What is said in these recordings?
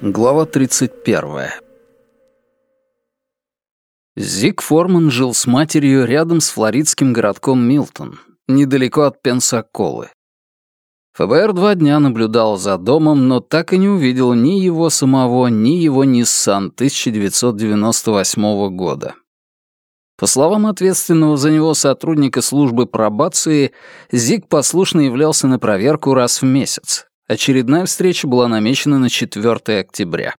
Глава 31. Зиг Форман жил с матерью рядом с флоридским городком Милтон, недалеко от Пенсаколы. ФБР два дня наблюдал за домом, но так и не увидел ни его самого, ни его Nissan 1998 года. По словам ответственного за него сотрудника службы пробации, Зиг послушно являлся на проверку раз в месяц, Очередная встреча была намечена на 4 октября.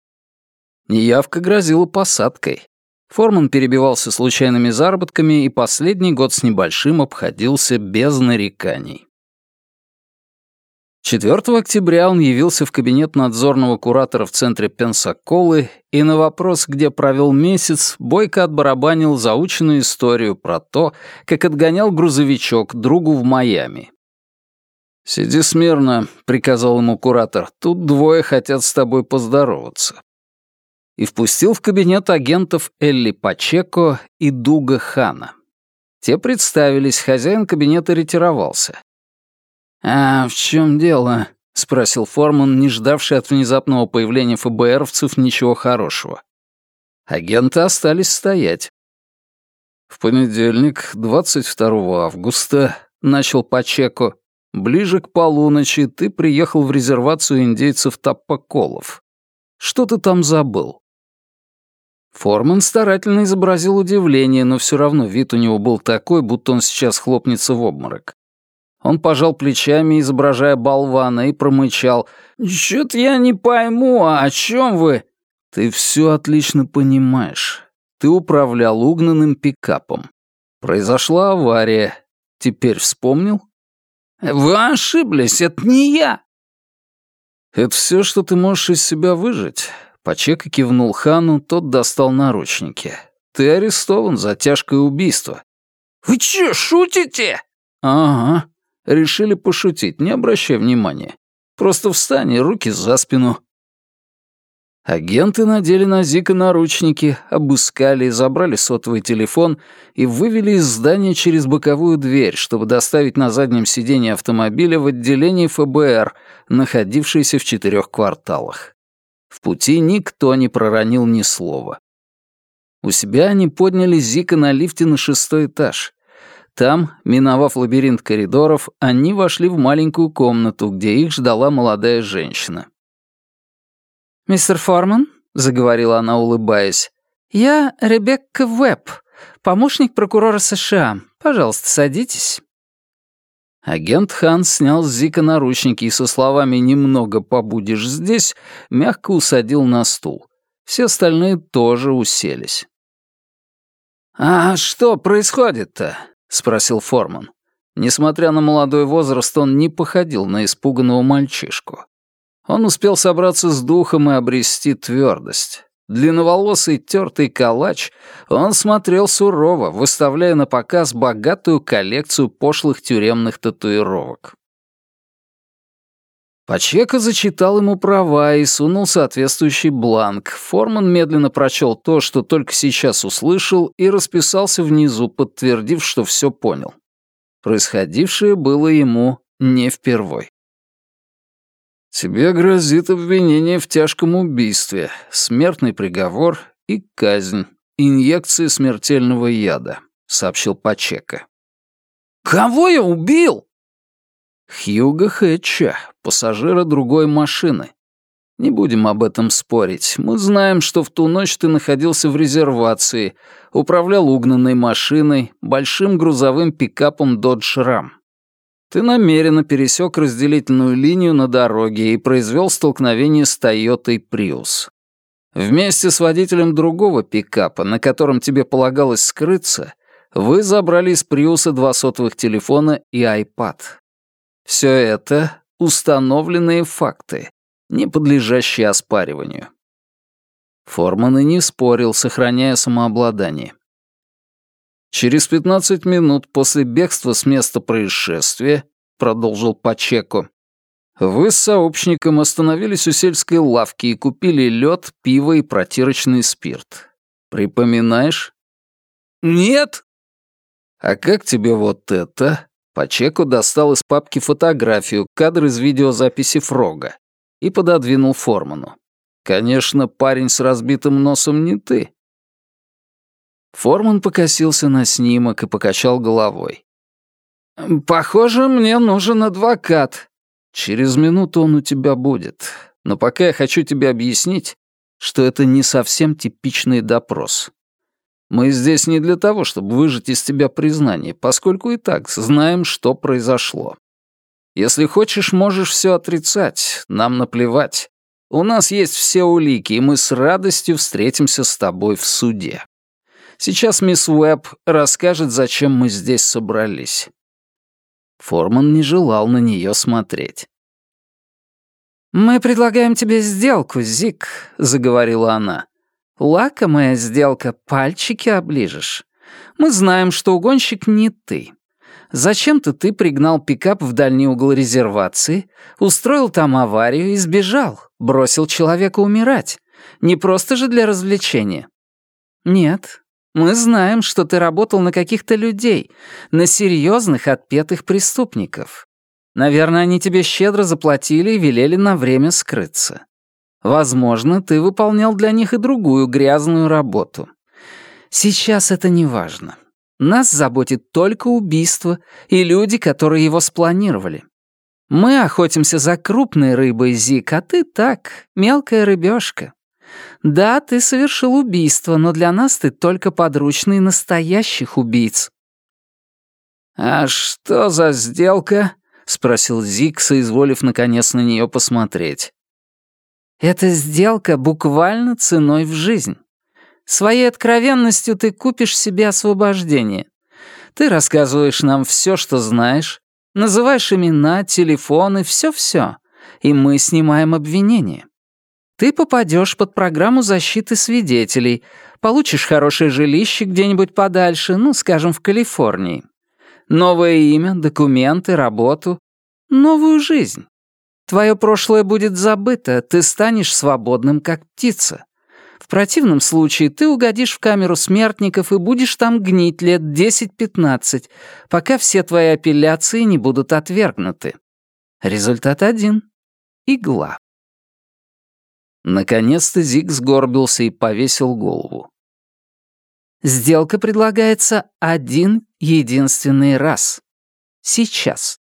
Неявка грозила посадкой. Форман перебивался случайными заработками и последний год с небольшим обходился без нареканий. 4 октября он явился в кабинет надзорного куратора в центре Пенсаколы и на вопрос, где провел месяц, бойко отбарабанил заученную историю про то, как отгонял грузовичок другу в Майами. «Сиди смирно», — приказал ему куратор. «Тут двое хотят с тобой поздороваться». И впустил в кабинет агентов Элли Пачеко и Дуга Хана. Те представились, хозяин кабинета ретировался. «А в чем дело?» — спросил Форман, не ждавший от внезапного появления ФБРовцев ничего хорошего. Агенты остались стоять. «В понедельник, 22 августа», — начал Пачеко, Ближе к полуночи ты приехал в резервацию индейцев Таппоколов. Что ты там забыл?» Форман старательно изобразил удивление, но все равно вид у него был такой, будто он сейчас хлопнется в обморок. Он пожал плечами, изображая болвана, и промычал. «Чё-то я не пойму, а о чем вы?» «Ты все отлично понимаешь. Ты управлял угнанным пикапом. Произошла авария. Теперь вспомнил?» «Вы ошиблись, это не я!» «Это все, что ты можешь из себя выжить?» Пачека кивнул Хану, тот достал наручники. «Ты арестован за тяжкое убийство». «Вы че, шутите?» «Ага. Решили пошутить, не обращай внимания. Просто встань и руки за спину. Агенты надели на Зика наручники, обыскали, забрали сотовый телефон и вывели из здания через боковую дверь, чтобы доставить на заднем сиденье автомобиля в отделение ФБР, находившееся в четырех кварталах. В пути никто не проронил ни слова. У себя они подняли Зика на лифте на шестой этаж. Там, миновав лабиринт коридоров, они вошли в маленькую комнату, где их ждала молодая женщина. «Мистер Форман», — заговорила она, улыбаясь, — «я Ребекка Веб, помощник прокурора США. Пожалуйста, садитесь». Агент Ханс снял с Зика наручники и со словами «немного побудешь здесь» мягко усадил на стул. Все остальные тоже уселись. «А что происходит-то?» — спросил Форман. Несмотря на молодой возраст, он не походил на испуганного мальчишку. Он успел собраться с духом и обрести твердость. Длинноволосый тертый калач, он смотрел сурово, выставляя на показ богатую коллекцию пошлых тюремных татуировок. Пачека зачитал ему права и сунул соответствующий бланк. Форман медленно прочел то, что только сейчас услышал, и расписался внизу, подтвердив, что все понял. Происходившее было ему не впервой. Тебе грозит обвинение в тяжком убийстве, смертный приговор и казнь, инъекции смертельного яда», — сообщил Пачека. «Кого я убил?» «Хьюга Хэтча, пассажира другой машины. Не будем об этом спорить. Мы знаем, что в ту ночь ты находился в резервации, управлял угнанной машиной, большим грузовым пикапом Dodge Ram. Ты намеренно пересек разделительную линию на дороге и произвел столкновение с Тойотой Приус. Вместе с водителем другого пикапа, на котором тебе полагалось скрыться, вы забрали из Приуса два сотовых телефона и iPad. Все это — установленные факты, не подлежащие оспариванию. Форман и не спорил, сохраняя самообладание. Через 15 минут после бегства с места происшествия, продолжил Пачеко, вы с сообщником остановились у сельской лавки и купили лед, пиво и протирочный спирт. Припоминаешь? Нет. А как тебе вот это? Пачеко достал из папки фотографию, кадр из видеозаписи Фрога и пододвинул Форману. «Конечно, парень с разбитым носом не ты». Форман покосился на снимок и покачал головой. «Похоже, мне нужен адвокат». «Через минуту он у тебя будет. Но пока я хочу тебе объяснить, что это не совсем типичный допрос. Мы здесь не для того, чтобы выжать из тебя признание, поскольку и так знаем, что произошло. Если хочешь, можешь все отрицать, нам наплевать. У нас есть все улики, и мы с радостью встретимся с тобой в суде. Сейчас мисс Уэбб расскажет, зачем мы здесь собрались». Форман не желал на нее смотреть. «Мы предлагаем тебе сделку, Зик», — заговорила она. «Лакомая сделка, пальчики оближешь. Мы знаем, что угонщик не ты. Зачем-то ты пригнал пикап в дальний угол резервации, устроил там аварию и сбежал, бросил человека умирать. Не просто же для развлечения. Нет, мы знаем, что ты работал на каких-то людей, на серьезных отпетых преступников. Наверное, они тебе щедро заплатили и велели на время скрыться. Возможно, ты выполнял для них и другую грязную работу. Сейчас это не важно. Нас заботит только убийство и люди, которые его спланировали. Мы охотимся за крупной рыбой, Зик, а ты так, мелкая рыбешка. Да, ты совершил убийство, но для нас ты только подручный настоящих убийц. «А что за сделка?» — спросил Зик, соизволив наконец на нее посмотреть. «Эта сделка буквально ценой в жизнь. Своей откровенностью ты купишь себе освобождение. Ты рассказываешь нам все, что знаешь, называешь имена, телефоны, все-все, и мы снимаем обвинение. Ты попадешь под программу защиты свидетелей, получишь хорошее жилище где-нибудь подальше, ну, скажем, в Калифорнии. Новое имя, документы, работу. Новую жизнь. Твое прошлое будет забыто, ты станешь свободным, как птица. В противном случае ты угодишь в камеру смертников и будешь там гнить лет 10-15, пока все твои апелляции не будут отвергнуты. Результат один — игла. Наконец-то Зиг сгорбился и повесил голову. Сделка предлагается один единственный раз. Сейчас.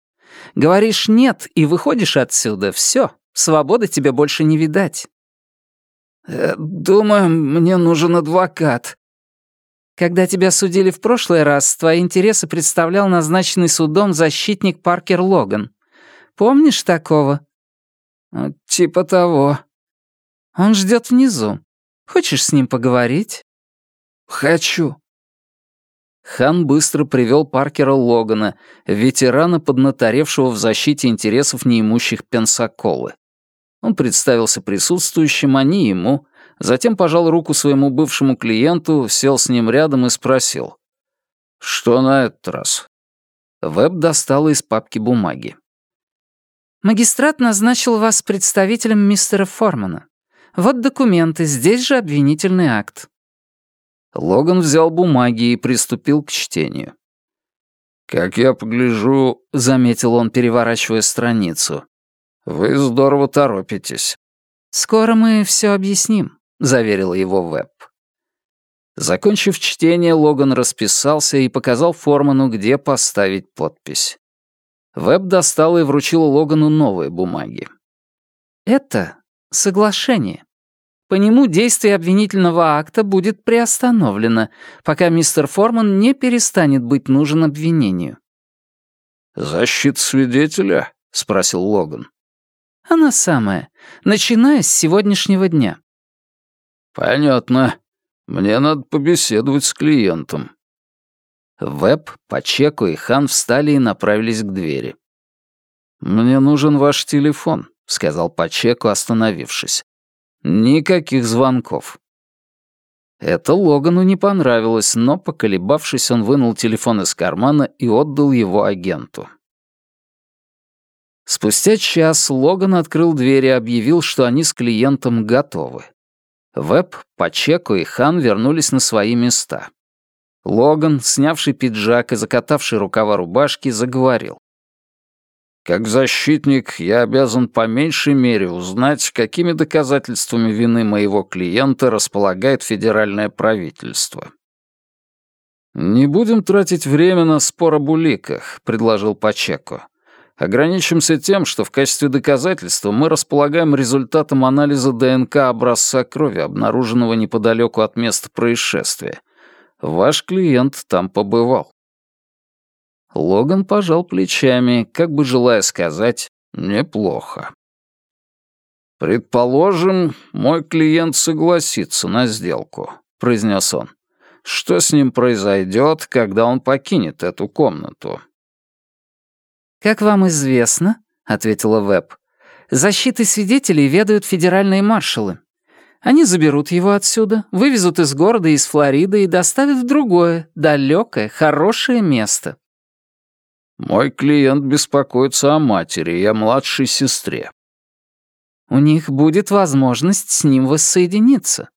Говоришь «нет» и выходишь отсюда. Все, свободы тебе больше не видать. Э, «Думаю, мне нужен адвокат». Когда тебя судили в прошлый раз, твои интересы представлял назначенный судом защитник Паркер Логан. Помнишь такого? Э, «Типа того». Он ждет внизу. Хочешь с ним поговорить?» «Хочу». Хан быстро привел Паркера Логана, ветерана, поднаторевшего в защите интересов неимущих Пенсаколы. Он представился присутствующим, они ему, затем пожал руку своему бывшему клиенту, сел с ним рядом и спросил. «Что на этот раз?» Веб достала из папки бумаги. «Магистрат назначил вас представителем мистера Формана. Вот документы, здесь же обвинительный акт». Логан взял бумаги и приступил к чтению. «Как я погляжу», — заметил он, переворачивая страницу, «вы здорово торопитесь». «Скоро мы все объясним», — заверил его Веб. Закончив чтение, Логан расписался и показал Форману, где поставить подпись. Веб достал и вручил Логану новые бумаги. «Это соглашение. По нему действие обвинительного акта будет приостановлено, пока мистер Форман не перестанет быть нужен обвинению». «Защита свидетеля?» — спросил Логан. «Она самая, начиная с сегодняшнего дня». «Понятно. Мне надо побеседовать с клиентом». Веб, Пачеко и Хан встали и направились к двери. «Мне нужен ваш телефон», — сказал Пачеко, остановившись. «Никаких звонков». Это Логану не понравилось, но, поколебавшись, он вынул телефон из кармана и отдал его агенту. Спустя час Логан открыл дверь и объявил, что они с клиентом готовы. Веб, Пачеко и Хан вернулись на свои места. Логан, снявший пиджак и закатавший рукава рубашки, заговорил. «Как защитник я обязан по меньшей мере узнать, какими доказательствами вины моего клиента располагает федеральное правительство». «Не будем тратить время на спор об уликах», — предложил Пачеко. «Ограничимся тем, что в качестве доказательства мы располагаем результатом анализа ДНК образца крови, обнаруженного неподалеку от места происшествия. Ваш клиент там побывал». Логан пожал плечами, как бы желая сказать «неплохо». «Предположим, мой клиент согласится на сделку», — произнес он. Что с ним произойдет, когда он покинет эту комнату?» «Как вам известно», — ответила Веб, «защитой свидетелей ведают федеральные маршалы. Они заберут его отсюда, вывезут из города из Флориды и доставят в другое, далекое, хорошее место». «Мой клиент беспокоится о матери и о младшей сестре». «У них будет возможность с ним воссоединиться.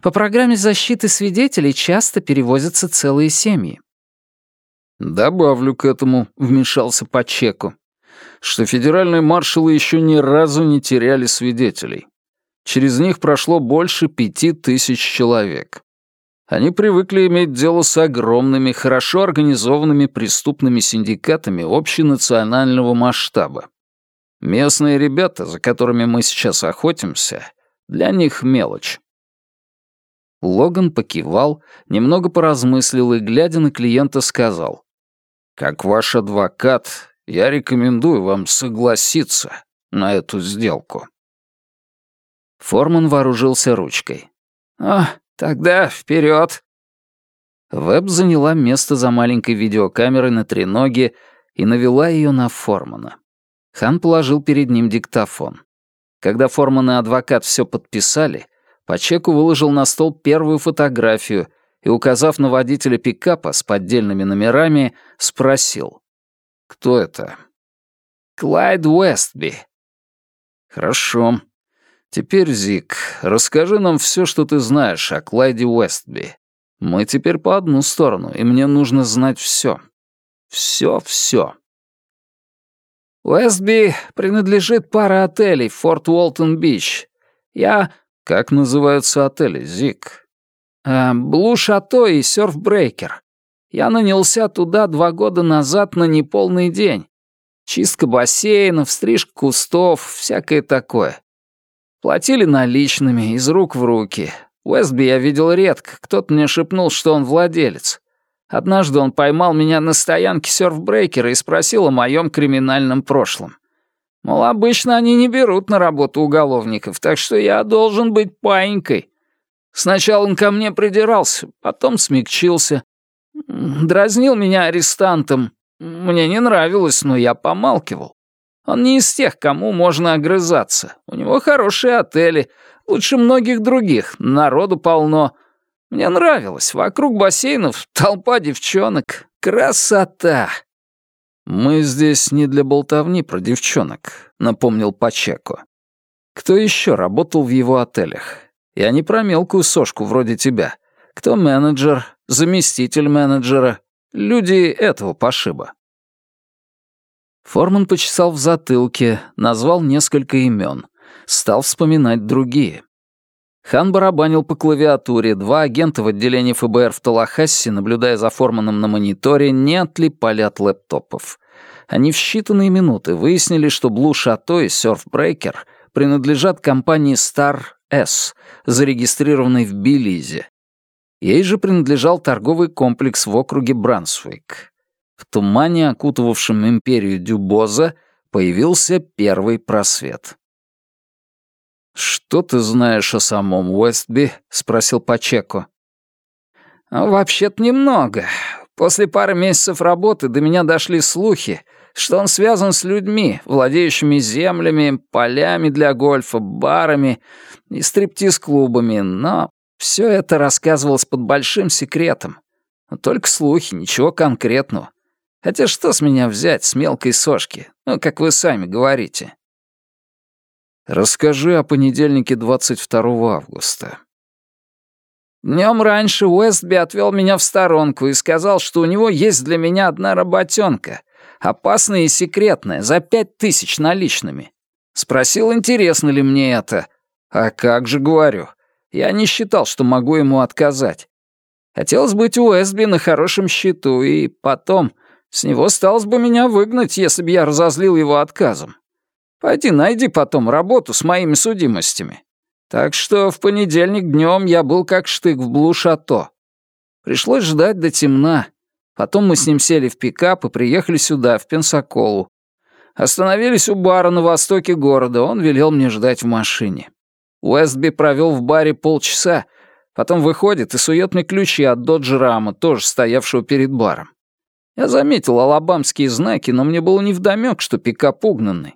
По программе защиты свидетелей часто перевозятся целые семьи. «Добавлю к этому», — вмешался по чеку, что федеральные маршалы еще ни разу не теряли свидетелей. Через них прошло больше пяти тысяч человек. Они привыкли иметь дело с огромными, хорошо организованными преступными синдикатами общенационального масштаба. Местные ребята, за которыми мы сейчас охотимся, для них мелочь. Логан покивал, немного поразмыслил и, глядя на клиента, сказал. «Как ваш адвокат, я рекомендую вам согласиться на эту сделку». Форман вооружился ручкой. «А, тогда вперед. Веб заняла место за маленькой видеокамерой на треноге и навела ее на Формана. Хан положил перед ним диктофон. Когда Форман и адвокат все подписали, по чеку выложил на стол первую фотографию и, указав на водителя пикапа с поддельными номерами, спросил. «Кто это?» «Клайд Уэстби». «Хорошо. Теперь, Зик, расскажи нам все, что ты знаешь о Клайде Уэстби. Мы теперь по одну сторону, и мне нужно знать все. Все-все». Уэстби принадлежит пара отелей в Форт Уолтон-Бич. Я «Как называются отели, Зик?» э, «Blue Chateau и Surf Breaker. Я нанялся туда два года назад на неполный день. Чистка бассейнов, стрижка кустов, всякое такое. Платили наличными, из рук в руки. Уэстби я видел редко, кто-то мне шепнул, что он владелец. Однажды он поймал меня на стоянке сёрфбрейкера и спросил о моем криминальном прошлом. Мол, обычно они не берут на работу уголовников, так что я должен быть паинькой. Сначала он ко мне придирался, потом смягчился. Дразнил меня арестантом. Мне не нравилось, но я помалкивал. Он не из тех, кому можно огрызаться. У него хорошие отели, лучше многих других, народу полно. Мне нравилось, вокруг бассейнов толпа девчонок. Красота! «Мы здесь не для болтовни про девчонок», — напомнил Пачеко. «Кто еще работал в его отелях? Я не про мелкую сошку вроде тебя. Кто менеджер, заместитель менеджера, люди этого пошиба?» Форман почесал в затылке, назвал несколько имен, стал вспоминать другие. Хан барабанил по клавиатуре, два агента в отделении ФБР в Талахассе, наблюдая за Форманом на мониторе, не отлипали от лэптопов. Они в считанные минуты выяснили, что Blue Chateau и Surfbreaker принадлежат компании Star S, зарегистрированной в Белизе. Ей же принадлежал торговый комплекс в округе Брансвик. В тумане, окутывавшем империю Дюбоза, появился первый просвет. «Что ты знаешь о самом Уэстби?» — спросил Пачеко. «Вообще-то немного. После пары месяцев работы до меня дошли слухи, что он связан с людьми, владеющими землями, полями для гольфа, барами и стриптиз-клубами, но все это рассказывалось под большим секретом. Только слухи, ничего конкретного. Хотя что с меня взять, с мелкой сошки? Ну, как вы сами говорите. Расскажи о понедельнике 22 августа. Днем раньше Уэстби отвел меня в сторонку и сказал, что у него есть для меня одна работенка, опасная и секретная, за пять тысяч наличными. Спросил, интересно ли мне это. А как же, говорю, я не считал, что могу ему отказать. Хотелось быть у Эсби на хорошем счету, и потом, с него сталось бы меня выгнать, если бы я разозлил его отказом. Пойди найди потом работу с моими судимостями. Так что в понедельник днем я был как штык в блу-шато. Пришлось ждать до темна. Потом мы с ним сели в пикап и приехали сюда, в Пенсаколу. Остановились у бара на востоке города, он велел мне ждать в машине. Уэстби провел в баре полчаса, потом выходит и сует мне ключи от Dodge Рама, тоже стоявшего перед баром. Я заметил алабамские знаки, но мне было невдомёк, что пикап угнанный.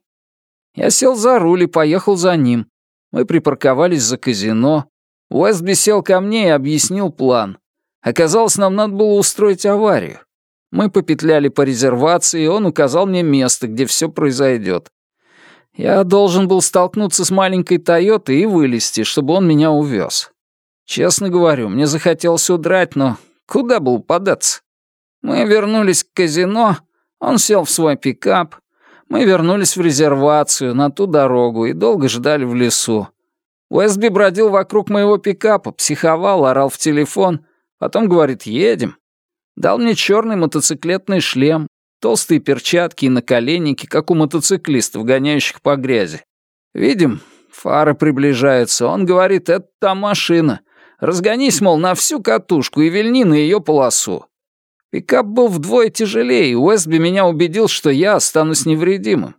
Я сел за руль и поехал за ним. Мы припарковались за казино. Уэстби сел ко мне и объяснил план. Оказалось, нам надо было устроить аварию. Мы попетляли по резервации, и он указал мне место, где все произойдет. Я должен был столкнуться с маленькой Тойотой и вылезти, чтобы он меня увез. Честно говорю, мне захотелось удрать, но куда было податься? Мы вернулись к казино, он сел в свой пикап. Мы вернулись в резервацию, на ту дорогу, и долго ждали в лесу. Уэстби бродил вокруг моего пикапа, психовал, орал в телефон, потом говорит «едем». Дал мне черный мотоциклетный шлем, Толстые перчатки и наколенники, как у мотоциклистов, гоняющих по грязи. Видим, фары приближаются. Он говорит, это та машина. Разгонись, мол, на всю катушку и вильни на ее полосу. Пикап был вдвое тяжелее, и Уэстби меня убедил, что я останусь невредимым.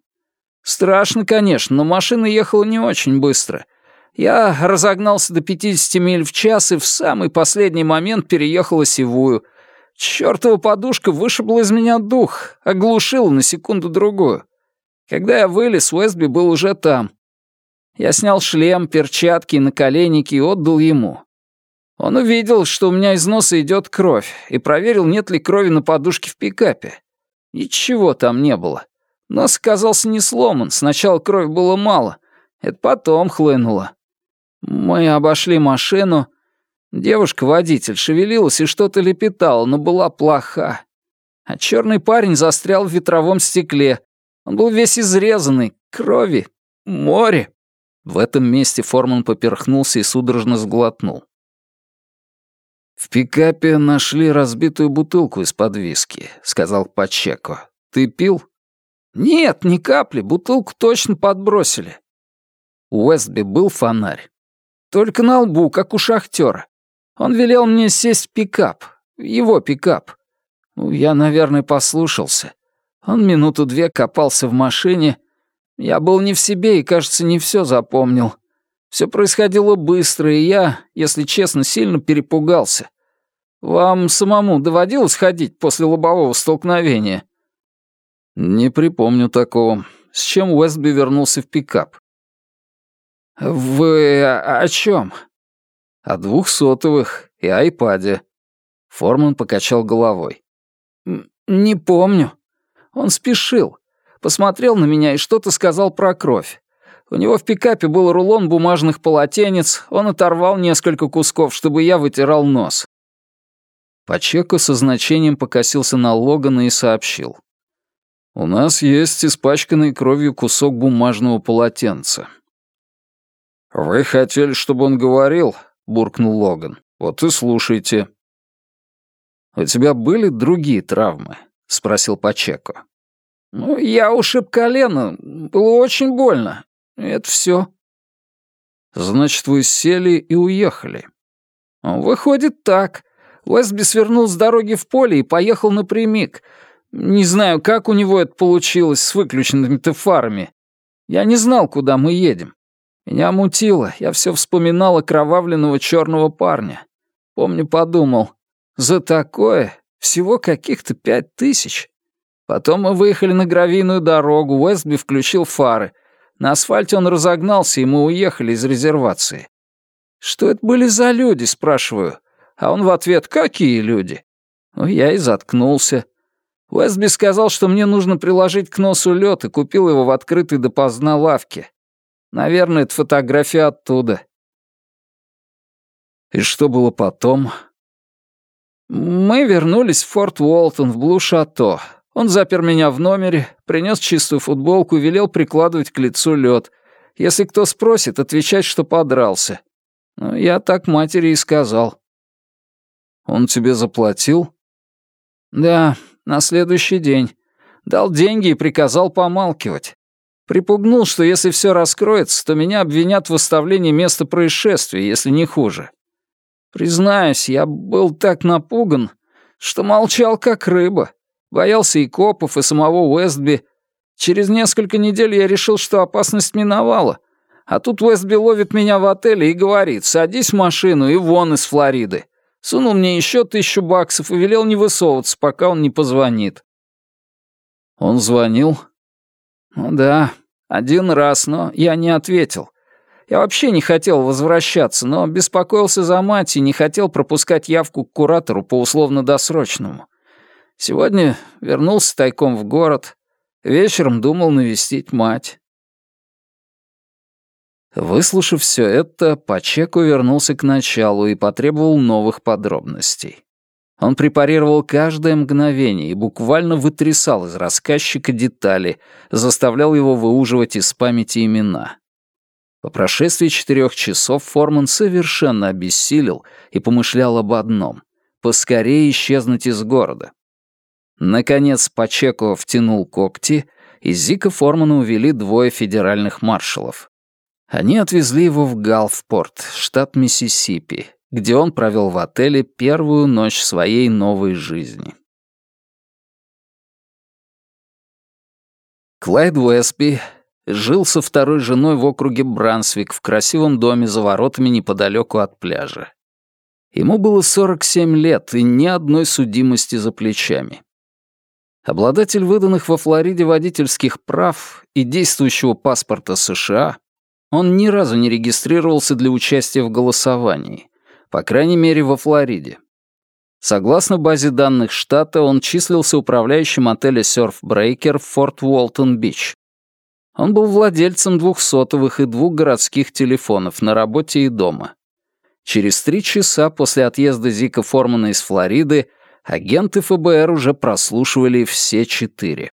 Страшно, конечно, но машина ехала не очень быстро. Я разогнался до 50 миль в час и в самый последний момент переехал осевую — Чёртова подушка вышибла из меня дух, оглушила на секунду-другую. Когда я вылез, Уэстби был уже там. Я снял шлем, перчатки и наколенники и отдал ему. Он увидел, что у меня из носа идет кровь, и проверил, нет ли крови на подушке в пикапе. Ничего там не было. Нос оказался не сломан, сначала крови было мало, это потом хлынуло. Мы обошли машину, Девушка-водитель шевелилась и что-то лепетала, но была плоха. А черный парень застрял в ветровом стекле. Он был весь изрезанный, крови, море. В этом месте Форман поперхнулся и судорожно сглотнул. «В пикапе нашли разбитую бутылку из-под виски», — сказал Пачеко. «Ты пил?» «Нет, ни капли, бутылку точно подбросили». У Уэстби был фонарь. Только на лбу, как у шахтера. Он велел мне сесть в пикап, его пикап. Ну, я, наверное, послушался. Он минуту-две копался в машине. Я был не в себе и, кажется, не все запомнил. Все происходило быстро, и я, если честно, сильно перепугался. Вам самому доводилось ходить после лобового столкновения? Не припомню такого. С чем Уэстби вернулся в пикап? Вы о, чем? О двух сотовых и айпаде. Форман покачал головой. «Не помню. Он спешил. Посмотрел на меня и что-то сказал про кровь. У него в пикапе был рулон бумажных полотенец, он оторвал несколько кусков, чтобы я вытирал нос. Пачеко со значением покосился на Логана и сообщил. «У нас есть испачканный кровью кусок бумажного полотенца». «Вы хотели, чтобы он говорил?» буркнул Логан. «Вот и слушайте». «У тебя были другие травмы?» — спросил Пачеко. «Ну, я ушиб колено. Было очень больно. Это все. «Значит, вы сели и уехали?» «Выходит так. Уэсби свернул с дороги в поле и поехал напрямик. Не знаю, как у него это получилось с выключенными-то фарами. Я не знал, куда мы едем. Меня мутило, я все вспоминал окровавленного черного парня. Помню, подумал, за такое всего каких-то пять тысяч. Потом мы выехали на гравийную дорогу, Уэстби включил фары. На асфальте он разогнался, и мы уехали из резервации. «Что это были за люди?» — спрашиваю. А он в ответ «Какие люди?» Ну, я и заткнулся. Уэстби сказал, что мне нужно приложить к носу лед, и купил его в открытой допоздна лавке. Наверное, это фотография оттуда. И что было потом? Мы вернулись в Форт Уолтон в Блу-Шато. Он запер меня в номере, принес чистую футболку велел прикладывать к лицу лед. Если кто спросит, отвечать, что подрался. Ну, я так матери и сказал. Он тебе заплатил? Да, на следующий день. Дал деньги и приказал помалкивать. Припугнул, что если все раскроется, то меня обвинят в выставлении места происшествия, если не хуже. Признаюсь, я был так напуган, что молчал как рыба. Боялся и копов, и самого Уэстби. Через несколько недель я решил, что опасность миновала. А тут Уэстби ловит меня в отеле и говорит, садись в машину и вон из Флориды. Сунул мне еще тысячу баксов и велел не высовываться, пока он не позвонит. Он звонил? Ну да, один раз, но я не ответил. Я вообще не хотел возвращаться, но беспокоился за мать и не хотел пропускать явку к куратору по условно-досрочному. Сегодня вернулся тайком в город. Вечером думал навестить мать. Выслушав все это, Пачеко вернулся к началу и потребовал новых подробностей. Он препарировал каждое мгновение и буквально вытрясал из рассказчика детали, заставлял его выуживать из памяти имена. По прошествии четырех часов Форман совершенно обессилел и помышлял об одном — поскорее исчезнуть из города. Наконец Пачеко втянул когти, и Зика Формана увели двое федеральных маршалов. Они отвезли его в Галфпорт, штат Миссисипи, где он провел в отеле первую ночь своей новой жизни. Клайд Уэсби жил со второй женой в округе Брансвик в красивом доме за воротами неподалеку от пляжа. Ему было 47 лет и ни одной судимости за плечами. Обладатель выданных во Флориде водительских прав и действующего паспорта США, он ни разу не регистрировался для участия в голосовании по крайней мере, во Флориде. Согласно базе данных штата, он числился управляющим отеля Surf Breaker в Форт Уолтон-Бич. Он был владельцем двух сотовых и двух городских телефонов на работе и дома. Через три часа после отъезда Зика Формана из Флориды агенты ФБР уже прослушивали все четыре.